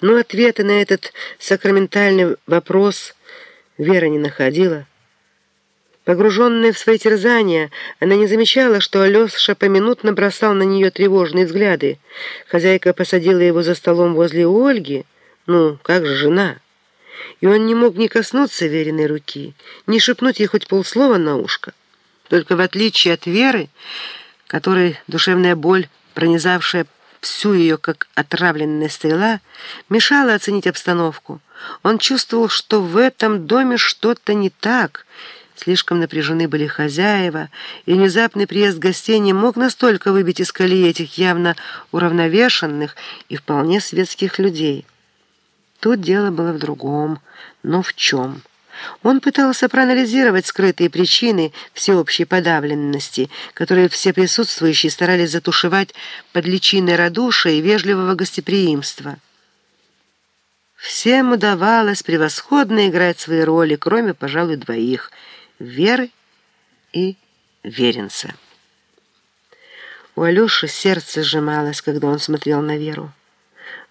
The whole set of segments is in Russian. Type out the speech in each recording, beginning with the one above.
Но ответа на этот сакраментальный вопрос Вера не находила. Погруженная в свои терзания, она не замечала, что Алеша поминутно бросал на нее тревожные взгляды. Хозяйка посадила его за столом возле Ольги, ну, как же жена. И он не мог ни коснуться веренной руки, ни шепнуть ей хоть полслова на ушко. Только в отличие от Веры, которой душевная боль, пронизавшая всю ее, как отравленная стрела, мешала оценить обстановку. Он чувствовал, что в этом доме что-то не так. Слишком напряжены были хозяева, и внезапный приезд гостей не мог настолько выбить из колеи этих явно уравновешенных и вполне светских людей. Тут дело было в другом, но в чем? Он пытался проанализировать скрытые причины всеобщей подавленности, которые все присутствующие старались затушевать под личиной радушия и вежливого гостеприимства. Всем удавалось превосходно играть свои роли, кроме, пожалуй, двоих — Веры и Веренца. У Алёши сердце сжималось, когда он смотрел на Веру.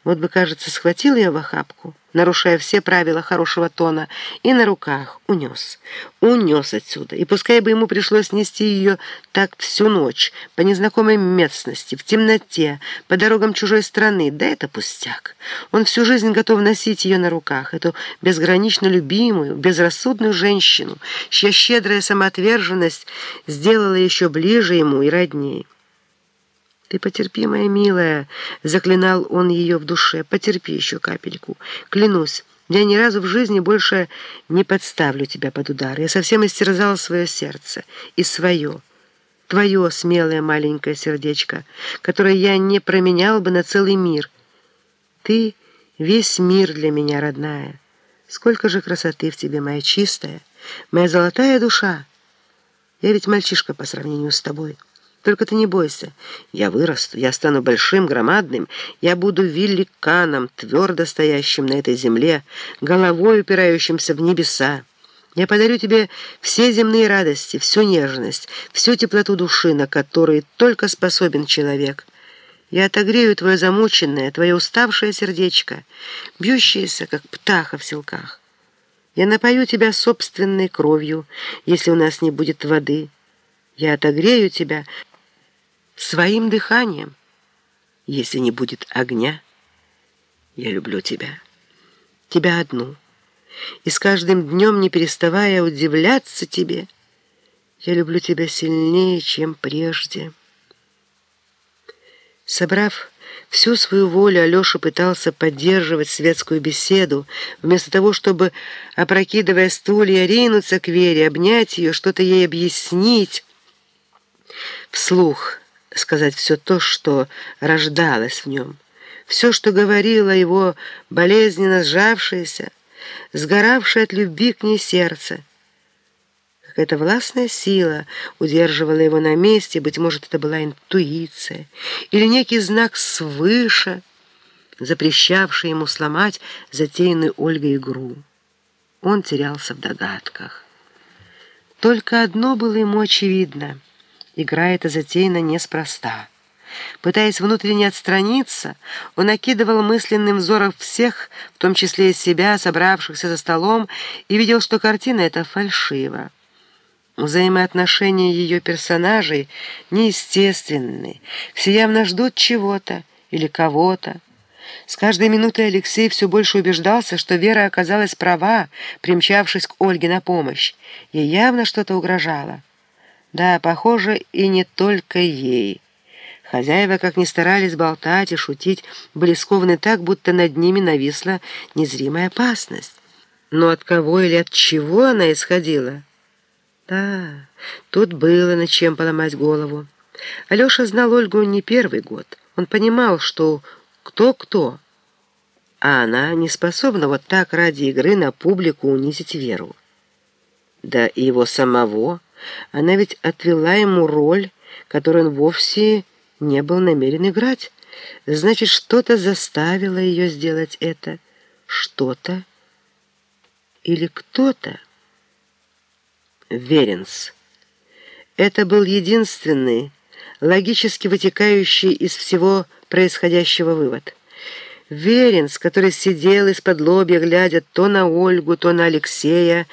Вот бы, кажется, схватил ее в охапку, нарушая все правила хорошего тона, и на руках унес. Унес отсюда, и пускай бы ему пришлось нести ее так всю ночь, по незнакомой местности, в темноте, по дорогам чужой страны, да это пустяк. Он всю жизнь готов носить ее на руках, эту безгранично любимую, безрассудную женщину, чья щедрая самоотверженность сделала еще ближе ему и роднее. «Ты потерпи, моя милая», — заклинал он ее в душе, — «потерпи еще капельку. Клянусь, я ни разу в жизни больше не подставлю тебя под удар. Я совсем истерзал свое сердце и свое, твое смелое маленькое сердечко, которое я не променял бы на целый мир. Ты — весь мир для меня, родная. Сколько же красоты в тебе, моя чистая, моя золотая душа. Я ведь мальчишка по сравнению с тобой». Только ты не бойся. Я вырасту, я стану большим, громадным, я буду великаном, твердо стоящим на этой земле, головой упирающимся в небеса. Я подарю тебе все земные радости, всю нежность, всю теплоту души, на которой только способен человек. Я отогрею твое замученное, твое уставшее сердечко, бьющееся, как птаха в селках. Я напою тебя собственной кровью, если у нас не будет воды. Я отогрею тебя, своим дыханием. Если не будет огня, я люблю тебя, тебя одну, и с каждым днем, не переставая удивляться тебе, я люблю тебя сильнее, чем прежде. Собрав всю свою волю, Алеша пытался поддерживать светскую беседу, вместо того, чтобы, опрокидывая стулья, ринуться к Вере, обнять ее, что-то ей объяснить. Вслух сказать все то, что рождалось в нем, все, что говорило его болезненно сжавшееся, сгоравшее от любви к ней сердце. Какая-то властная сила удерживала его на месте, быть может, это была интуиция или некий знак свыше, запрещавший ему сломать затеянную Ольгой игру. Он терялся в догадках. Только одно было ему очевидно — Игра эта затеяна неспроста. Пытаясь внутренне отстраниться, он накидывал мысленным взором всех, в том числе и себя, собравшихся за столом, и видел, что картина эта фальшива. Взаимоотношения ее персонажей неестественны, все явно ждут чего-то или кого-то. С каждой минутой Алексей все больше убеждался, что Вера оказалась права, примчавшись к Ольге на помощь. Ей явно что-то угрожало. Да, похоже, и не только ей. Хозяева, как ни старались болтать и шутить, были скованы так, будто над ними нависла незримая опасность. Но от кого или от чего она исходила? Да, тут было над чем поломать голову. Алеша знал Ольгу не первый год. Он понимал, что кто-кто, а она не способна вот так ради игры на публику унизить Веру. Да и его самого... Она ведь отвела ему роль, которую он вовсе не был намерен играть. Значит, что-то заставило ее сделать это. Что-то или кто-то. Веренс. Это был единственный, логически вытекающий из всего происходящего вывод. Веренц, который сидел из-под лобья, глядя то на Ольгу, то на Алексея,